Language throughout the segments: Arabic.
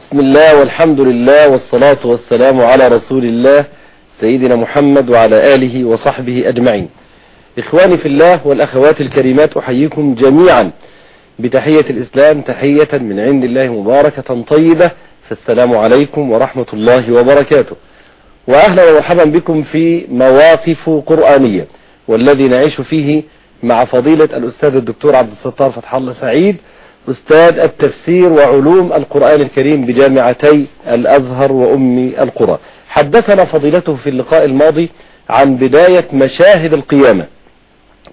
بسم الله والحمد لله والصلاة والسلام على رسول الله سيدنا محمد وعلى آله وصحبه أجمعين. إخواني في الله والأخوات الكريمات أحييكم جميعا بتحية الإسلام تحية من عند الله مباركة طيبة فالسلام عليكم ورحمة الله وبركاته. وأهلا ومرحبا بكم في مواقف قرآنية والذي نعيش فيه مع فضيلة الأستاذ الدكتور عبد الستار فتح الله سعيد أستاذ التفسير وعلوم القرآن الكريم بجامعتي الأزهر وأم القرى. حدثنا فضيلته في اللقاء الماضي عن بداية مشاهد القيامة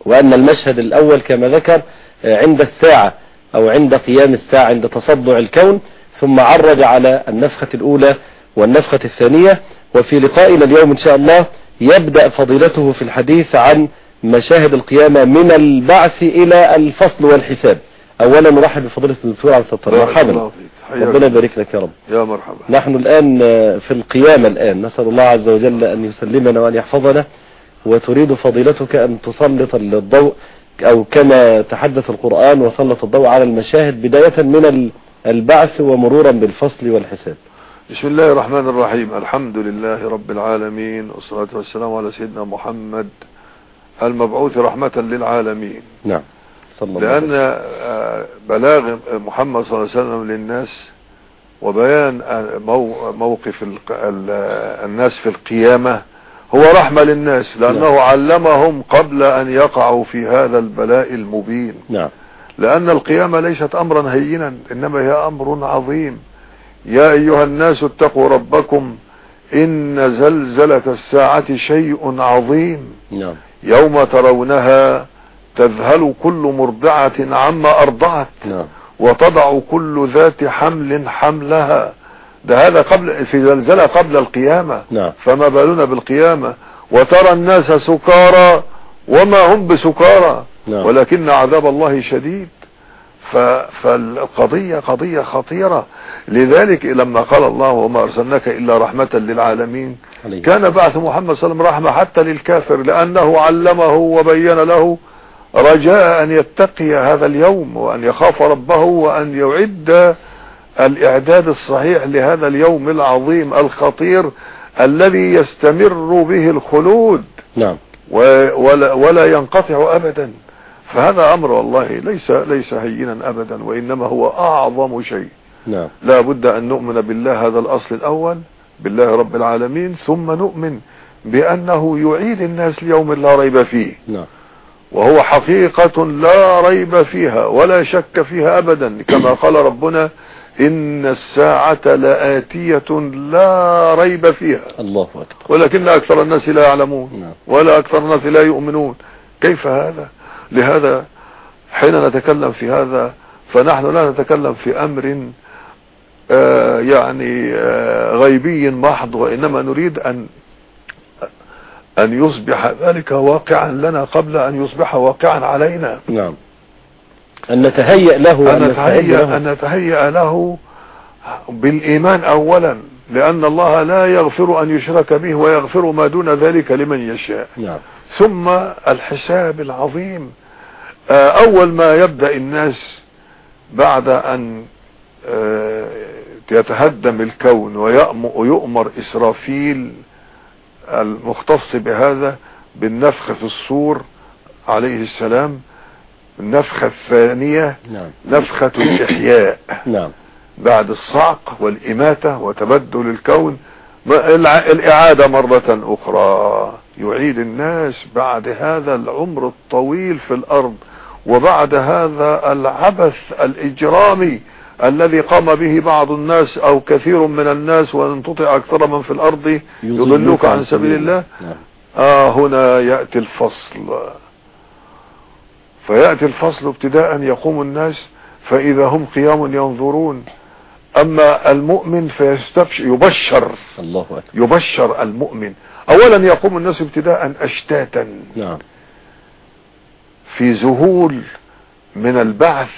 وأن المشهد الأول كما ذكر عند الساعة أو عند قيام الساعة عند تصدع الكون ثم عرج على النفخة الأولى والنفخة الثانية وفي لقائنا اليوم إن شاء الله يبدأ فضيلته في الحديث عن مشاهد القيامة من البعث إلى الفصل والحساب. اولا نرحب بفضيلة الدكتور عبد الستار مرحبا. ربنا يبارك لك يا رب. يا مرحبا. نحن الآن في القيامة الآن. نسأل الله عز وجل أن يسلمنا وأن يحفظنا وتريد فضيلتك أن تسلط الضوء أو كما تحدث القرآن وسلط الضوء على المشاهد بداية من البعث ومرورا بالفصل والحساب. بسم الله الرحمن الرحيم الحمد لله رب العالمين والصلاة والسلام على سيدنا محمد المبعوث رحمة للعالمين نعم صلى الله لأن بلاغ محمد صلى الله عليه وسلم للناس وبيان موقف الناس في القيامة هو رحمة للناس لأنه نعم. علمهم قبل أن يقعوا في هذا البلاء المبين نعم. لأن القيامة ليست أمرا هينا إنما هي أمر عظيم يا أيها الناس اتقوا ربكم إن زلزلة الساعة شيء عظيم نعم. يوم ترونها تذهل كل مرضعة عما أرضعت نعم. وتضع كل ذات حمل حملها ده هذا قبل في زلزلة قبل القيامة نعم. فما بالنا بالقيامة وترى الناس سكارى وما هم بسكارى نعم. ولكن عذاب الله شديد فالقضية قضية خطيرة. لذلك لما قال الله وما أرسلناك إلا رحمة للعالمين عليه. كان بعث محمد صلى الله عليه وسلم رحمة حتى للكافر لأنه علمه وبين له رجاء أن يتقي هذا اليوم وأن يخاف ربه وأن يعد الإعداد الصحيح لهذا اليوم العظيم الخطير الذي يستمر به الخلود. نعم. ولا, ولا ينقطع أبدا. فهذا أمر والله ليس ليس هينا أبدا وإنما هو أعظم شيء. نعم. لا بد أن نؤمن بالله هذا الأصل الأول بالله رب العالمين ثم نؤمن بأنه يعيد الناس ليوم لا ريب فيه. نعم. وهو حقيقة لا ريب فيها ولا شك فيها أبدا. كما قال ربنا إن الساعة لآتية لا ريب فيها. الله أكبر. ولكن أكثر الناس لا يعلمون. نعم. ولا أكثر الناس لا يؤمنون. كيف هذا؟ لهذا حين نتكلم في هذا فنحن لا نتكلم في أمر آه يعني آه غيبي محض وإنما نريد أن أن يصبح ذلك واقعا لنا قبل أن يصبح واقعا علينا. نعم. أن نتهيأ له أن نتهيأ, أن نتهيأ له بالإيمان أولا لأن الله لا يغفر أن يشرك به ويغفر ما دون ذلك لمن يشاء. نعم. ثم الحساب العظيم. أول ما يبدأ الناس بعد أن يتهدم الكون ويؤمر إسرافيل المختص بهذا بالنفخ في الصور عليه السلام النفخة الثانية نعم. نفخة الإحياء. نعم. بعد الصعق والإماتة وتبدل الكون الإعادة مرة أخرى. يعيد الناس بعد هذا العمر الطويل في الأرض. وبعد هذا العبث الإجرامي الذي قام به بعض الناس أو كثير من الناس وإن تطع أكثر من في الأرض يضلوك عن سبيل الله. نعم. آه هنا يأتي الفصل. فيأتي الفصل ابتداء يقوم الناس فإذا هم قيام ينظرون. أما المؤمن فيستبشر يبشر. الله أكبر. يبشر المؤمن. اولا يقوم الناس ابتداء أشتاتا. نعم. في ذهول من البعث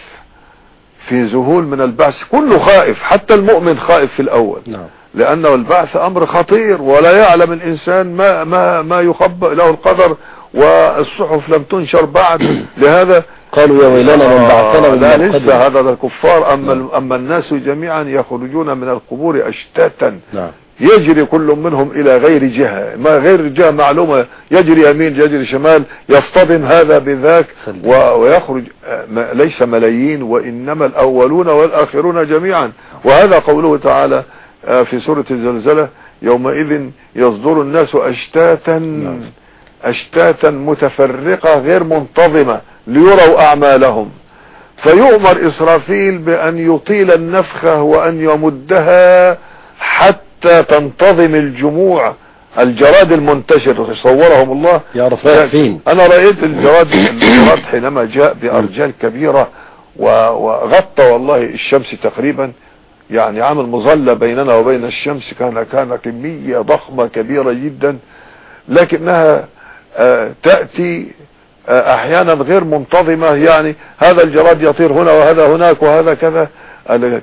في ذهول من البعث. كله خائف حتى المؤمن خائف في الأول. نعم. لأنه البعث أمر خطير ولا يعلم الإنسان ما ما ما يخبأ له القدر والصحف لم تنشر بعد. لهذا قالوا يا ويلنا من بعثنا آه من لا مرقدنا. لسه هذا الكفار أما نعم. أما الناس جميعا يخرجون من القبور أشتاتا. نعم. يجري كل منهم إلى غير جهة. ما غير جهة معلومة يجري يمين يجري شمال يصطدم هذا بذاك ويخرج. آه، ليس ملايين وإنما الأولون والآخرون جميعا. وهذا قوله تعالى آه، في سورة الزلزلة يومئذ يصدر الناس أشتاتا نعم. أشتاتا متفرقة غير منتظمة ليروا أعمالهم. فيؤمر إسرافيل بأن يطيل النفخة وأن يمدها حتى تنتظم الجموع الجراد المنتشر صورهم الله. يعرف رايح فين أنا رأيت الجراد الجراد حينما جاء بأرجال كبيرة وغطى والله الشمس تقريبا يعني عامل مظلة بيننا وبين الشمس كان كان كمية ضخمة كبيرة جدا. لكنها آه، تأتي آه، أحيانا غير منتظمة يعني هذا الجراد يطير هنا وهذا هناك وهذا كذا.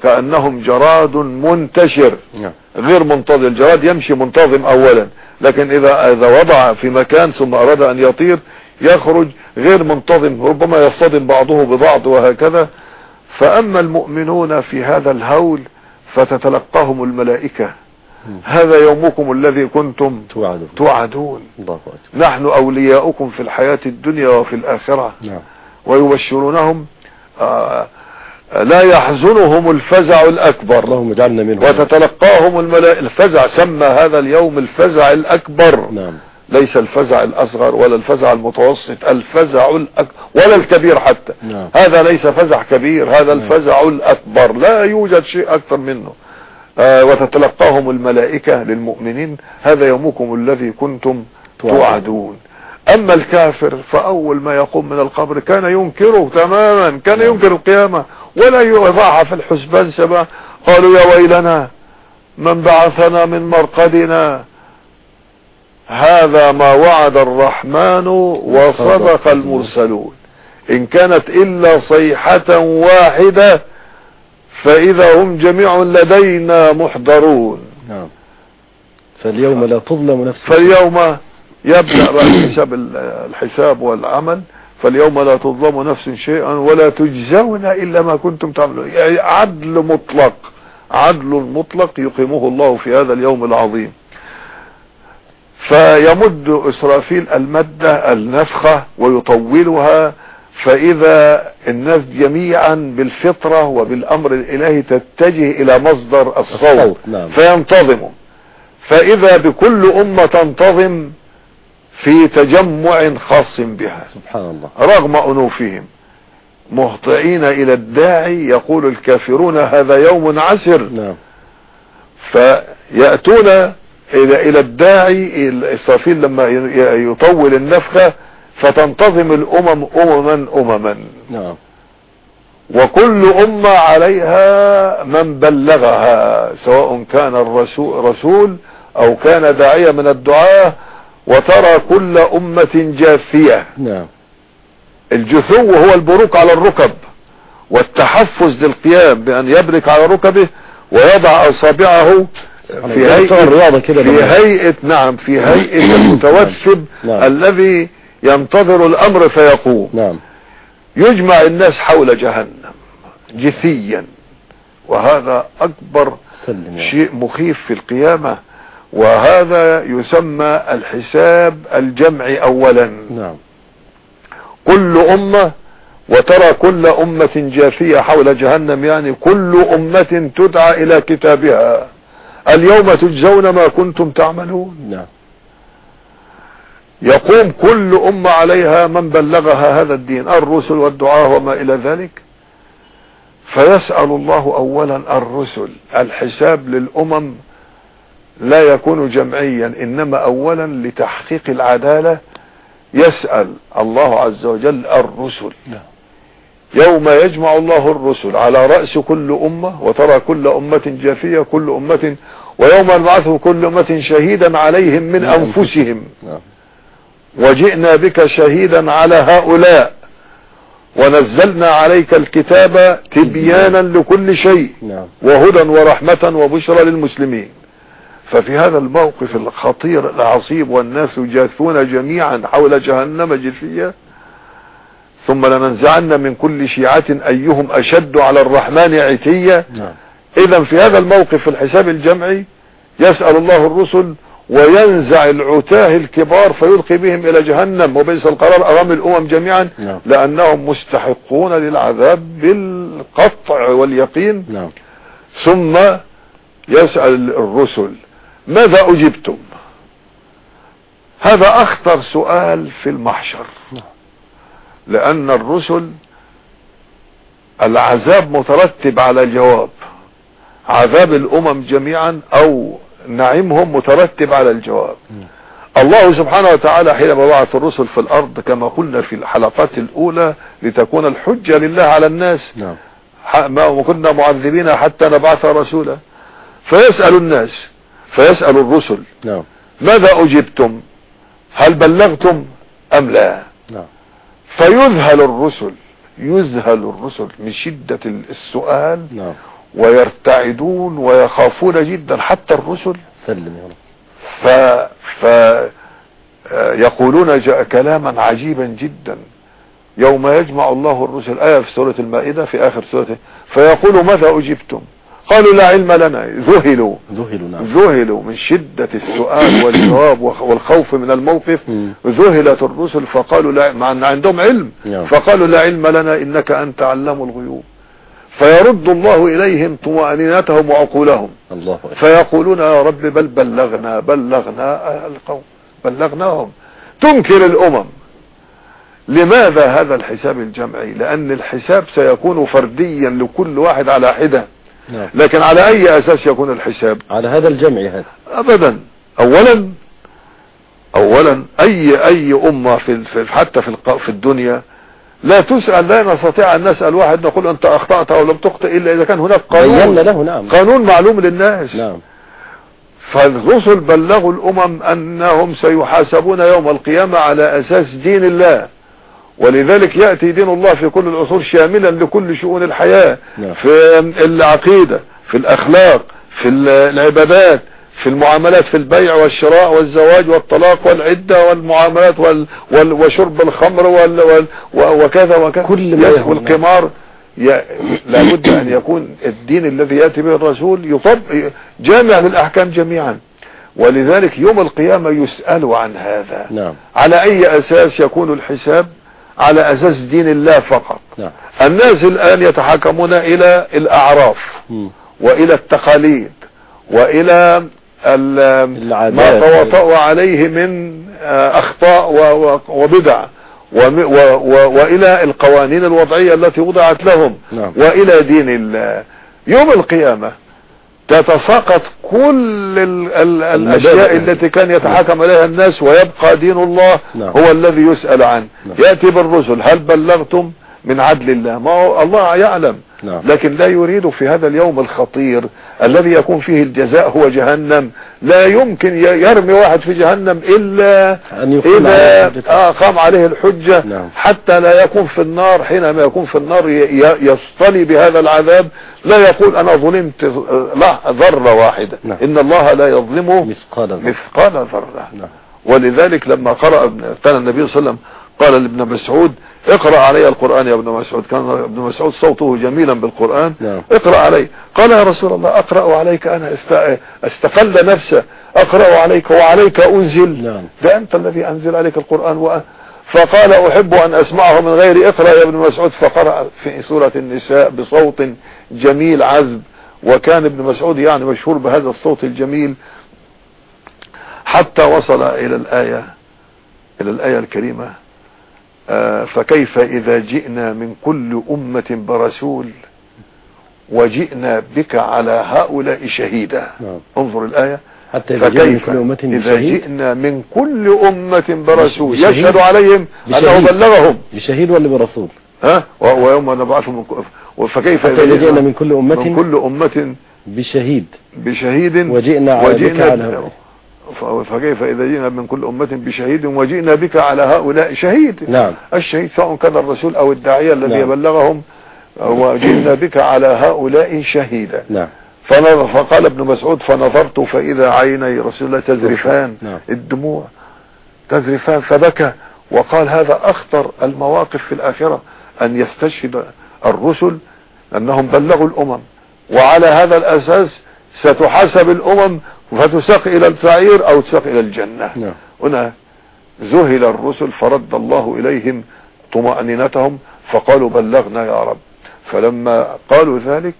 كأنهم جراد منتشر. نعم. غير منتظم. الجراد يمشي منتظم اولا. لكن إذا إذا وضع في مكان ثم أراد أن يطير يخرج غير منتظم ربما يصطدم بعضه ببعض وهكذا. فأما المؤمنون في هذا الهول فتتلقاهم الملائكة. هذا يومكم الذي كنتم توعدون. توعدون. الله نحن أولياؤكم في الحياة الدنيا وفي الآخرة. نعم. ويبشرونهم آه لا يحزنهم الفزع الأكبر. اللهم اجعلنا منهم. وتتلقاهم الملائكة الفزع سمى هذا اليوم الفزع الأكبر. نعم. ليس الفزع الأصغر ولا الفزع المتوسط الفزع الأكبر ولا الكبير حتى. نعم. هذا ليس فزع كبير هذا نعم. الفزع الأكبر. لا يوجد شيء أكثر منه. آه وتتلقاهم الملائكة للمؤمنين. هذا يومكم الذي كنتم توعدون. أما الكافر فأول ما يقوم من القبر كان ينكره تماما كان. ينكر القيامة ولا يضعها في الحسبان سبا قالوا يا ويلنا من بعثنا من مرقدنا هذا ما وعد الرحمن وصدق المرسلون. إن كانت إلا صيحة واحدة فإذا هم جميع لدينا محضرون. نعم. فاليوم لا تظلم نفس فاليوم يبدأ بقى الحساب الحساب والعمل فاليوم لا تظلم نفس شيئا ولا تجزون إلا ما كنتم تعملون. يعني عدل مطلق عدل مطلق يقيمه الله في هذا اليوم العظيم. فيمد إسرافيل المادة النفخة ويطولها فإذا الناس جميعا بالفطرة وبالأمر الإلهي تتجه إلى مصدر الصوت. الصوت، نعم. فينتظموا فإذا بكل أمة تنتظم في تجمع خاص بها. سبحان الله. رغم أنوفهم. مهطعين إلى الداعي يقول الكافرون هذا يوم عسر. نعم. فيأتون إلى إلى الداعي إسرافيل لما يطول النفخة فتنتظم الأمم أمما أمما. نعم. وكل أمة عليها من بلغها سواء كان الرسول رسول أو كان داعية من الدعاة وترى كل أمة جاثية نعم. الجثو هو البروك على الركب والتحفز للقيام بأن يبرك على ركبه ويضع أصابعه في هيئة الرياضة كده في هيئة نعم في هيئة المتوثب نعم. الذي ينتظر الأمر فيقوم. نعم. يجمع الناس حول جهنم جثيا وهذا أكبر رب. شيء مخيف في القيامة. وهذا يسمى الحساب الجمعي أولا. نعم. كل أمة وترى كل أمة جاثية حول جهنم يعني كل أمة تدعى إلى كتابها. اليوم تجزون ما كنتم تعملون. نعم. يقوم كل أمة عليها من بلغها هذا الدين الرسل والدعاة وما إلى ذلك. فيسأل الله أولا الرسل الحساب للأمم لا يكون جمعيا إنما أولا لتحقيق العدالة يسأل الله عز وجل الرسل. نعم. يوم يجمع الله الرسل على رأس كل أمة وترى كل أمة جافية كل أمة ويوم يبعث كل أمة شهيدا عليهم من من أنفسهم. نعم. وجئنا بك شهيدا على هؤلاء. ونزلنا عليك الكتاب تبيانا لكل شيء. نعم. وهدى ورحمة وبشرى للمسلمين. ففي هذا الموقف الخطير العصيب والناس جاثون جميعا حول جهنم جثية ثم لننزعن من كل شيعة أيهم أشد على الرحمن عتيا. نعم. إذا في هذا الموقف في الحساب الجمعي يسأل الله الرسل وينزع العتاه الكبار فيلقي بهم إلى جهنم وبئس القرار أمام الأمم جميعا نعم. لأنهم مستحقون للعذاب بالقطع واليقين. نعم. ثم يسأل الرسل ماذا أجبتم؟ هذا أخطر سؤال في المحشر. لأن الرسل العذاب مترتب على الجواب. عذاب الأمم جميعا أو نعيمهم مترتب على الجواب. الله سبحانه وتعالى حينما بعث الرسل في الأرض كما قلنا في الحلقات الأولى لتكون الحجة لله على الناس. نعم. ما كنا معذبين حتى نبعث رسولا. فيسأل الناس فيسأل الرسل نعم. ماذا أجبتم؟ هل بلغتم أم لا؟ نعم. فيذهل الرسل يذهل الرسل من شدة السؤال نعم. ويرتعدون ويخافون جدا حتى الرسل. سلم يا رب. ف ف يقولون جاء كلاما عجيبا جدا. يوم يجمع الله الرسل آية في سورة المائدة في آخر سورة فيقول ماذا أجبتم؟ قالوا لا علم لنا. ذهلوا. ذهلوا نعم. ذهلوا من شدة السؤال والجواب والخوف من الموقف. ذهلت الرسل فقالوا لا مع أن عندهم علم. نعم. فقالوا لا علم لنا إنك أنت علام الغيوب. فيرد الله إليهم طمأنينتهم وعقولهم. الله أكبر. فيقولون يا رب بل بلغنا بلغنا القوم. بلغناهم. تنكر الأمم. لماذا هذا الحساب الجمعي؟ لأن الحساب سيكون فرديا لكل واحد على حدة. نعم. لكن على أي أساس يكون الحساب؟ على هذا الجمع هذا. ابدا. اولا اولا أي أي أمة في في- حتى في في الدنيا لا تسأل لا نستطيع أن نسأل واحد نقول أنت أخطأت أو لم تخطئ إلا إذا كان هناك قانون. له نعم. قانون معلوم للناس. نعم. فالرسل بلغوا الأمم أنهم سيحاسبون يوم القيامة على أساس دين الله. ولذلك يأتي دين الله في كل العصور شاملا لكل شؤون الحياة نعم. في العقيدة في الأخلاق في العبادات في المعاملات في البيع والشراء والزواج والطلاق والعدة والمعاملات وال وال وشرب الخمر وال وال وكذا وكذا. كل ما. والقمار لابد أن يكون الدين الذي يأتي به الرسول يطب جامع للأحكام جميعا. ولذلك يوم القيامة يسأل عن هذا. نعم. على أي أساس يكون الحساب؟ على أساس دين الله فقط نعم الناس الآن يتحكمون إلى الأعراف مم. وإلى التقاليد وإلى. ما تواطؤوا عليه من آه، أخطاء وبدع وإلى القوانين الوضعية التي وضعت لهم نعم. وإلى دين الله يوم القيامة تتساقط كل ال ال الأشياء. التي كان يتحكم عليها الناس ويبقى دين الله نعم. هو الذي يسأل عنه نعم. يأتي بالرسل هل بلغتم من عدل الله ما هو الله يعلم نعم لكن لا يريد في هذا اليوم الخطير الذي يكون فيه الجزاء هو جهنم لا يمكن يرمي واحد في جهنم إلا أن حجته. آه قام عليه الحجة نعم. حتى لا يكون في النار حينما يكون في النار يصطلي بهذا العذاب لا يقول أنا ظلمت لا ذرة واحدة نعم. إن الله لا يظلمه مثقال ذرة مثقال ذرة نعم ولذلك لما قرأ ابن- النبي صلى الله عليه وسلم قال لابن مسعود اقرأ علي القرآن يا ابن مسعود. كان ابن مسعود صوته جميلا بالقرآن. نعم. اقرأ علي. قال يا رسول الله أقرأ عليك أنا أست- أستقل نفسه. أقرأ عليك وعليك أنزل. نعم. ده أنت الذي أنزل عليك القرآن. وأ... فقال أحب أن أسمعه من غير اقرأ يا ابن مسعود. فقرأ في سورة النساء بصوت جميل عذب. وكان ابن مسعود يعني مشهور بهذا الصوت الجميل. حتى وصل إلى الآية إلى الآية الكريمة. آه، فكيف إذا جئنا من كل أمة برسول وجئنا بك على هؤلاء شهيدا؟ نعم. انظر الآية. حتى إذا من فكيف كل أمة إذا جئنا من كل أمة برسول بشهيد. يشهد عليهم أنه. بلغهم. بشهيد ولا برسول؟ ها؟ ويوم نبعث من ك- فكيف إذا جئنا من كل من أمة كل أمة بشهيد. بشهيد. وجئنا على بك على هؤلاء. فكيف إذا جئنا من كل أمة بشهيد وجئنا بك على هؤلاء شهيد؟ نعم. الشهيد سواء كان الرسول أو الداعية الذي نعم. يبلغهم وجئنا بك على هؤلاء شهيدا. نعم. فقال ابن مسعود فنظرت فإذا عيني رسول الله تزرفان نعم. الدموع تزرفان فبكى. وقال هذا أخطر المواقف في الآخرة أن يستشهد الرسل أنهم بلغوا الأمم وعلى هذا الأساس ستحاسب الأمم فتساق إلى السعير أو تساق إلى الجنة. نعم. هنا ذهل الرسل فرد الله إليهم طمأنينتهم فقالوا بلغنا يا رب. فلما قالوا ذلك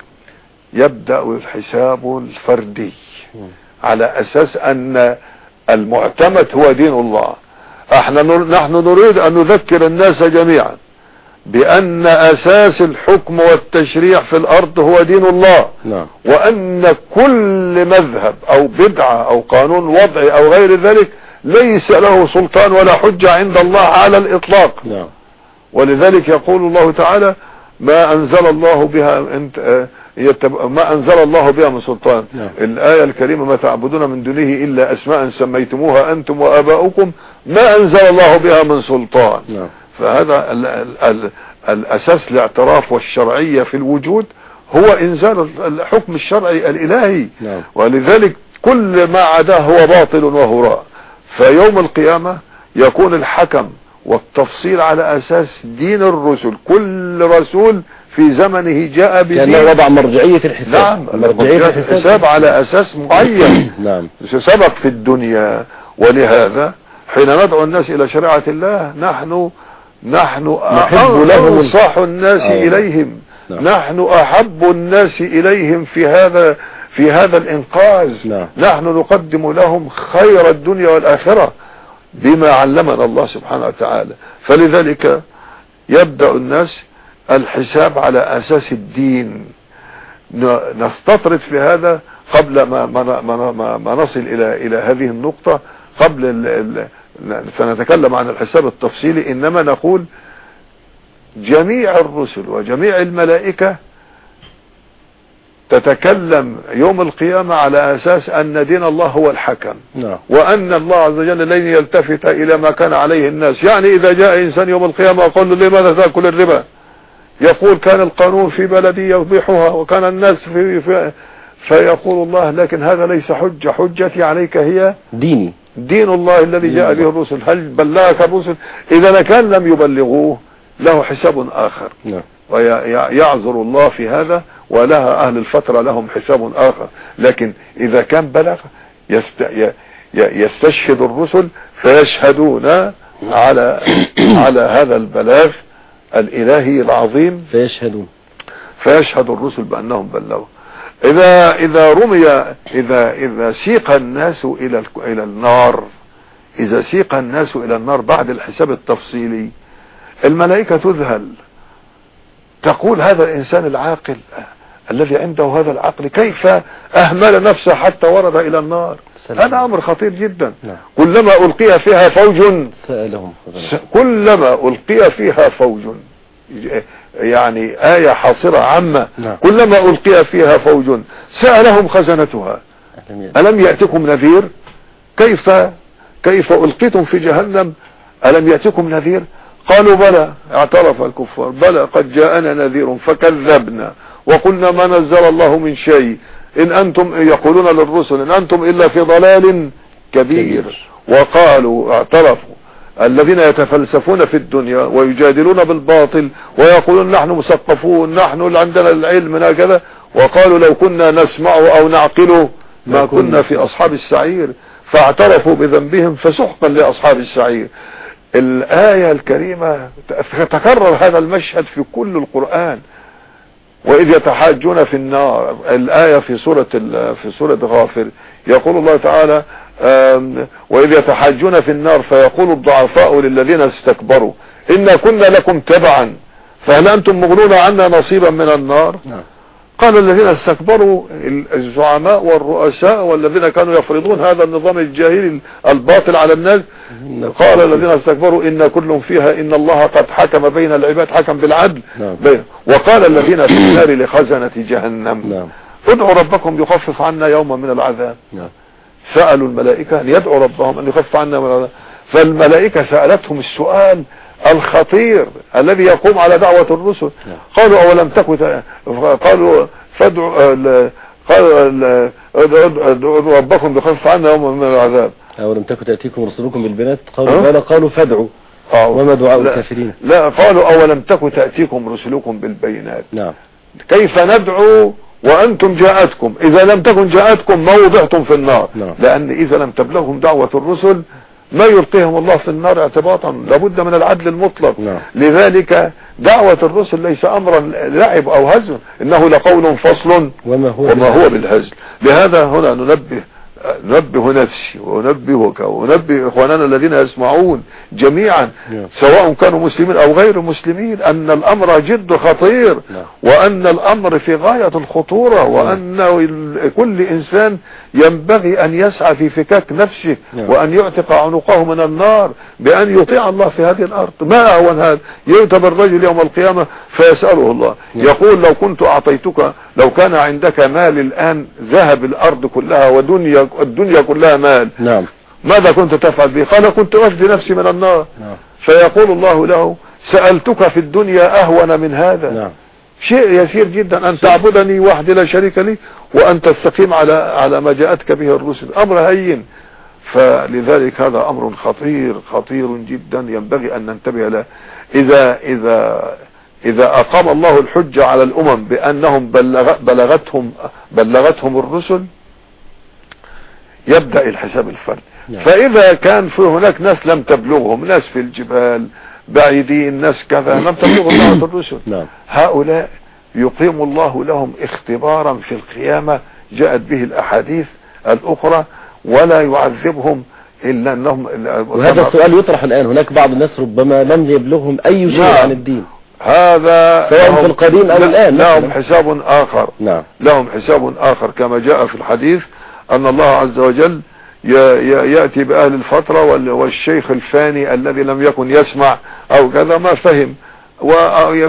يبدأ الحساب الفردي على أساس أن المعتمد هو دين الله. أحنا. نحن نريد أن نذكر الناس جميعا. بأن أساس الحكم والتشريع في الأرض هو دين الله. نعم. وأن كل مذهب أو بدعة أو قانون وضعي أو غير ذلك ليس له سلطان ولا حجة عند الله على الإطلاق. نعم. ولذلك يقول الله تعالى ما أنزل الله بها انت يتب... ما أنزل الله بها من سلطان. نعم. الآية الكريمة ما تعبدون من دونه إلا أسماء سميتموها أنتم وآباؤكم. ما أنزل الله بها من سلطان. نعم. فهذا ال... ال... ال... الأساس الاعتراف والشرعية في الوجود هو إنزال الحكم الشرعي الإلهي. نعم. ولذلك كل ما عداه هو باطل وهراء فيوم القيامة يكون الحكم والتفصيل على أساس دين الرسل. كل رسول في زمنه جاء بدين. وضع مرجعية الحساب. نعم مرجعية الحساب على أساس معين. نعم. سبق في الدنيا ولهذا حين ندعو الناس إلى شريعة الله نحن نحن نحب لهم انصح الناس آه. إليهم نعم. نحن أحب الناس إليهم في هذا في هذا الإنقاذ نعم. نحن نقدم لهم خير الدنيا والآخرة بما علمنا الله سبحانه وتعالى فلذلك يبدأ الناس الحساب على أساس الدين نستطرد في هذا قبل ما ما ما, ما, ما نصل إلى إلى هذه النقطة قبل ال ال سنتكلم عن الحساب التفصيلي إنما نقول جميع الرسل وجميع الملائكة تتكلم يوم القيامة على أساس أن دين الله هو الحكم. نعم. وأن الله عز وجل لن يلتفت إلى ما كان عليه الناس. يعني إذا جاء إنسان يوم القيامة وقال له لماذا تأكل الربا؟ يقول كان القانون في بلدي يوضحها وكان الناس في, في فيقول الله لكن هذا ليس حجة حجتي عليك هي ديني. دين الله الذي جاء به الرسل هل بلغك الرسل؟ إذا كان لم يبلغوه له حساب آخر. نعم. ويعذر الله في هذا ولها أهل الفترة لهم حساب آخر. لكن إذا كان بلغ يست يستشهد الرسل فيشهدون على على هذا البلاغ الإلهي العظيم. فيشهدون. فيشهد الرسل بأنهم بلغوا. إذا إذا رمي إذا إذا سيق الناس إلى إلى النار إذا سيق الناس إلى النار بعد الحساب التفصيلي الملائكة تذهل. تقول هذا الإنسان العاقل الذي عنده هذا العقل كيف أهمل نفسه حتى ورد إلى النار؟ سلام. هذا أمر خطير جدا. نعم. كلما ألقي فيها فوج سألهم. كلما ألقي فيها فوج يعني آية حاصرة عامة نعم. كلما ألقي فيها فوج سألهم خزنتها. ألم يأتكم نذير؟ كيف؟ كيف ألقيتم في جهنم؟ ألم يأتكم نذير؟ قالوا بلى اعترف الكفار بلى قد جاءنا نذير فكذبنا وقلنا ما نزل الله من شيء. إن أنتم يقولون للرسل إن أنتم إلا في ضلال كبير. وقالوا اعترفوا. الذين يتفلسفون في الدنيا ويجادلون بالباطل ويقولون نحن مثقفون نحن اللي عندنا العلم هكذا وقالوا لو كنا نسمع أو نعقل ما كنا في أصحاب السعير فاعترفوا بذنبهم فسحقا لأصحاب السعير. الآية الكريمة تكرر هذا المشهد في كل القرآن وإذ يتحاجون في النار. الآية في سورة في سورة غافر يقول الله تعالى وإذ يتحاجون في النار فيقول الضعفاء للذين استكبروا إنا كنا لكم تبعا فهل أنتم مغنون عنا نصيبا من النار؟ نعم. قال الذين استكبروا الزعماء والرؤساء والذين كانوا يفرضون هذا النظام الجاهلي الباطل على الناس قال الذين استكبروا إن كل فيها إن الله قد حكم بين العباد حكم بالعدل. نعم. وقال الذين في النار لخزنة جهنم نعم. ادعوا ربكم يخفف عنا يوما من العذاب. نعم. سألوا الملائكة أن يدعوا ربهم أن يخفف عنا من العذاب فالملائكة سألتهم السؤال الخطير الذي يقوم على دعوة الرسل. نعم. قالوا أولم تكن قالوا فادعوا ال- قالوا ال- ادعوا ربكم يخفف عنا من العذاب. أولم تكن تأتيكم رسلكم بالبنات قالوا؟ بلى قالوا فادعوا. آه. وما دعاء الكافرين؟ لا قالوا أولم تك تأتيكم رسلكم بالبينات. نعم. كيف ندعو وأنتم جاءتكم. إذا لم تكن جاءتكم موضعتم في النار. نعم. لأن إذا لم تبلغهم دعوة الرسل ما يلقيهم الله في النار اعتباطا. لابد من العدل المطلق. نعم. لذلك دعوة الرسل ليس أمرا لعب أو هزل إنه لقول فصل وما هو وما هو بالهزل. لهذا هنا ننبه ننبه نفسي وننبهك وننبه إخواننا الذين يسمعون جميعا نعم. سواء كانوا مسلمين أو غير مسلمين أن الأمر جد خطير نعم. وأن الأمر في غاية الخطورة وأن كل إنسان ينبغي أن يسعى في فكاك نفسه نعم. وأن يعتق عنقه من النار بأن يطيع الله في هذه الأرض. ما اهون هذا؟ يؤتى بالرجل يوم القيامة فيسأله الله. نعم. يقول لو كنت أعطيتك لو كان عندك مال الآن ذهب الأرض كلها ودنيا الدنيا كلها مال. نعم. ماذا كنت تفعل به؟ قال كنت أفدي نفسي من النار. نعم. فيقول الله له سألتك في الدنيا أهون من هذا؟ نعم. شيء يسير جدا. أن تعبدني وحدي لا شريك لي؟ وأن تستقيم على على ما جاءتك به الرسل. أمر هين. فلذلك هذا أمر خطير خطير جدا. ينبغي أن ننتبه له. إذا إذا إذا أقام الله الحجة على الأمم بأنهم بلغ بلغتهم بلغتهم الرسل يبدأ الحساب الفردي نعم. فإذا كان في هناك ناس لم تبلغهم ناس في الجبال بعيدين ناس كذا لم تبلغهم دعوة الرسل. نعم. هؤلاء يقيم الله لهم اختبارا في القيامة جاءت به الأحاديث الأخرى ولا يعذبهم إلا انهم وهذا السؤال يطرح الآن. هناك بعض الناس ربما لم يبلغهم أي شيء نعم. عن الدين. هذا سواء في القديم أو الآن لهم. حساب آخر. نعم. لهم حساب آخر كما جاء في الحديث أن الله عز وجل يأتي بأهل الفترة وال- والشيخ الفاني الذي لم يكن يسمع أو كذا ما فهم.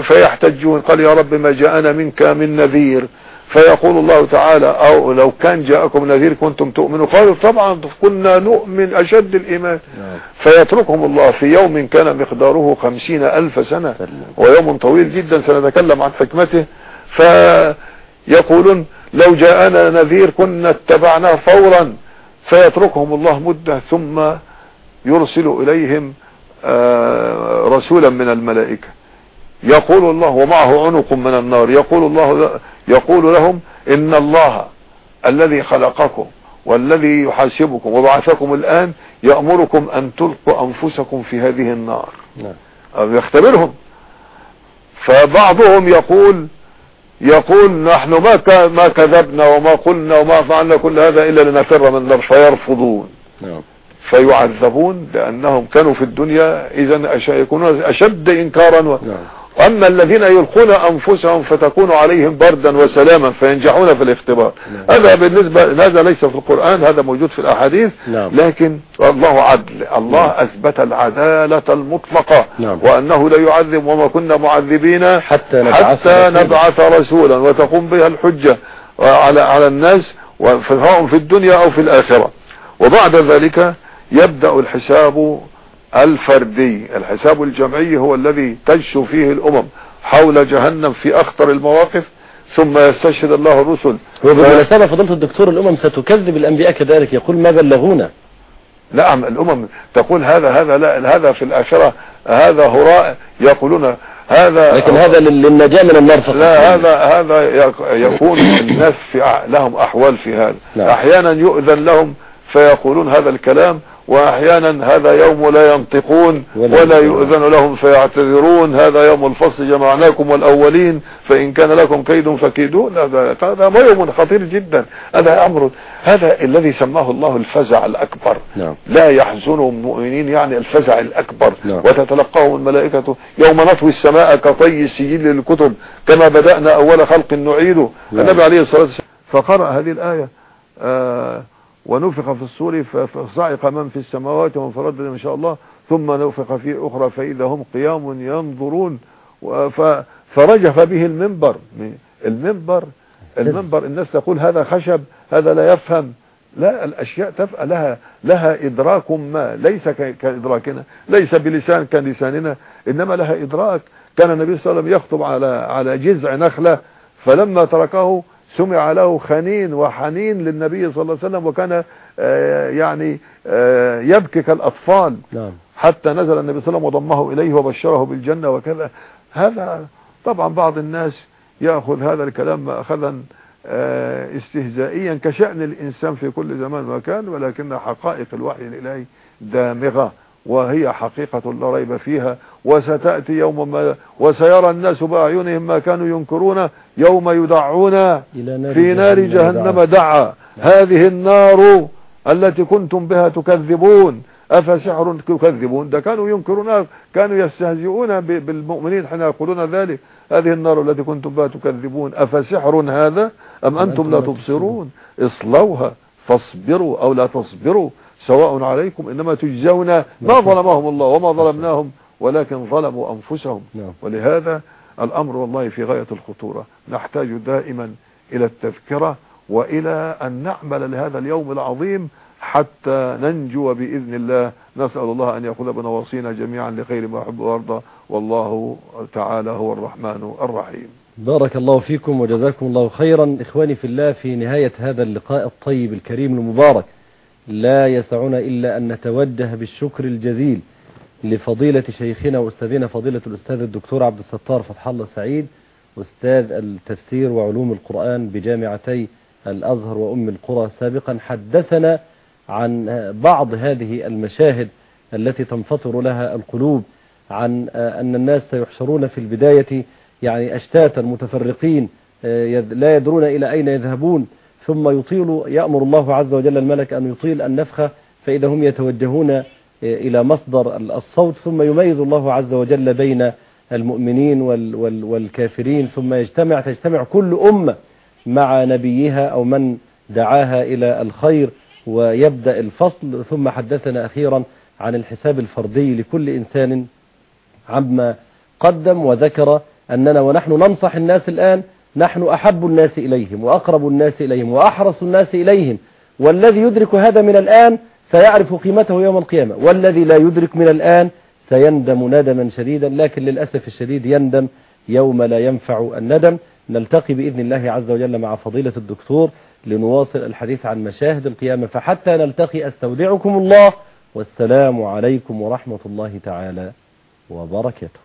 فيحتجون. قال يا رب ما جاءنا منك من نذير. فيقول الله تعالى أو لو كان جاءكم نذير كنتم تؤمنوا قالوا طبعا كنا نؤمن أشد الإيمان. نعم. فيتركهم الله في يوم كان مقداره خمسين ألف سنة. ويوم طويل جدا سنتكلم عن حكمته. فيقولون لو جاءنا نذير كنا اتبعناه فورا. فيتركهم الله مدة ثم يرسل إليهم آه، رسولا من الملائكة. يقول الله ومعه عنق من النار. يقول الله يقول لهم إن الله الذي خلقكم والذي يحاسبكم وبعثكم الآن يأمركم أن تلقوا أنفسكم في هذه النار. نعم. يختبرهم. فبعضهم يقول يقول نحن ما ما كذبنا وما قلنا وما فعلنا كل هذا إلا لنفر من النار. فيرفضون. نعم. فيعذبون لأنهم كانوا في الدنيا أش- يكونون أشد إنكارا و... نعم. أما الذين يلقون أنفسهم فتكون عليهم بردا وسلاما فينجحون في الاختبار نعم. هذا بالنسبة هذا ليس في القرآن هذا موجود في الأحاديث نعم. لكن الله عدل الله أثبت العدالة المطلقة نعم. وأنه لا يعذب وما كنا معذبين حتى نبعث حتى رسولا. نبعث رسولا وتقوم بها الحجة على على الناس سواء في الدنيا أو في الآخرة وبعد ذلك يبدأ الحساب الفردي الحساب الجمعي هو الذي تجشو فيه الأمم حول جهنم في أخطر المواقف ثم يستشهد الله الرسل. وبالمناسبة فضيلة الدكتور الأمم ستكذب الأنبياء كذلك يقول ما بلغونا؟ نعم الأمم تقول هذا هذا لا هذا في الآخرة هذا هراء يقولون هذا. لكن هذا لل- للنجاة من النار فقط. لا هذا هذا يك- يكون الناس في لهم أحوال في هذا. نعم. أحيانا يؤذن لهم فيقولون هذا الكلام وأحيانا هذا يوم لا ينطقون ولا. يؤذن لهم فيعتذرون. هذا يوم الفصل جمعناكم والأولين فإن كان لكم كيد فكيدون. هذا هذا يوم خطير جدا. هذا أمر هذا الذي سماه الله الفزع الأكبر. نعم. لا يحزن المؤمنين يعني الفزع الأكبر. نعم. وتتلقاهم الملائكة يوم نطوي السماء كطي السجل للكتب. كما بدأنا أول خلق نعيده. نعم. النبي عليه الصلاة والسلام فقرأ هذه الآية. آه ونفخ في الصور فصعق من في السماوات ومن في الأرض إن شاء الله. ثم نفخ في أخرى فإذا هم قيام ينظرون. فرجف به المنبر. المنبر المنبر الناس تقول هذا خشب هذا لا يفهم. لا الأشياء تفعل لها لها إدراك ما. ليس كإدراكنا. ليس بلسان كلساننا. إنما لها إدراك. كان النبي صلى الله عليه وسلم يخطب على على جذع نخلة. فلما تركه سمع له خنين وحنين للنبي صلى الله عليه وسلم وكان آه، يعني آه، يبكي كالأطفال. نعم. حتى نزل النبي صلى الله عليه وسلم وضمه إليه وبشره بالجنة وكذا. هذا طبعا بعض الناس يأخذ هذا الكلام أخذا آه، استهزائيا كشأن الإنسان في كل زمان ومكان ولكن حقائق الوحي الإلهي دامغة. وهي حقيقة لا ريب فيها وستأتي يوم ما وسيرى الناس بأعينهم ما كانوا ينكرون يوم يدعون في نار جهنم دعا. هذه النار التي كنتم بها تكذبون أفسحر تكذبون؟ ده كانوا ينكرون كانوا يستهزئون بالمؤمنين حين يقولون ذلك. هذه النار التي كنتم بها تكذبون أفسحر هذا؟ أم أنتم لا تبصرون؟ اصلوها فاصبروا أو لا تصبروا. سواء عليكم إنما تجزون ما ظلمهم الله وما ظلمناهم ولكن ظلموا أنفسهم. نعم. ولهذا الأمر والله في غاية الخطورة. نحتاج دائما إلى التذكرة وإلى أن نعمل لهذا اليوم العظيم حتى ننجو بإذن الله. نسأل الله أن يأخذ بنواصينا جميعا لخير ما يحب ويرضى والله تعالى هو الرحمن الرحيم. بارك الله فيكم وجزاكم الله خيرا. إخواني في الله في نهاية هذا اللقاء الطيب الكريم المبارك. لا يسعنا إلا أن نتوجه بالشكر الجزيل لفضيلة شيخنا وأستاذنا فضيلة الأستاذ الدكتور عبد الستار فتح الله سعيد أستاذ التفسير وعلوم القرآن بجامعتي الأزهر وأم القرى. سابقا حدثنا عن بعض هذه المشاهد التي تنفطر لها القلوب عن أن الناس سيحشرون في البداية يعني أشتاتا متفرقين لا يدرون إلى أين يذهبون. ثم يطيل يأمر الله عز وجل الملك أن يطيل النفخة فإذا هم يتوجهون إلى مصدر الصوت ثم يميز الله عز وجل بين المؤمنين والكافرين ثم يجتمع تجتمع كل أمة مع نبيها أو من دعاها إلى الخير ويبدأ الفصل. ثم حدثنا أخيرا عن الحساب الفردي لكل إنسان عما قدم وذكر أننا ونحن ننصح الناس الآن نحن أحب الناس إليهم وأقرب الناس إليهم وأحرص الناس إليهم والذي يدرك هذا من الآن سيعرف قيمته يوم القيامة والذي لا يدرك من الآن سيندم ندما شديدا لكن للأسف الشديد يندم يوم لا ينفع الندم نلتقي بإذن الله عز وجل مع فضيلة الدكتور لنواصل الحديث عن مشاهد القيامة فحتى نلتقي أستودعكم الله والسلام عليكم ورحمة الله تعالى وبركاته.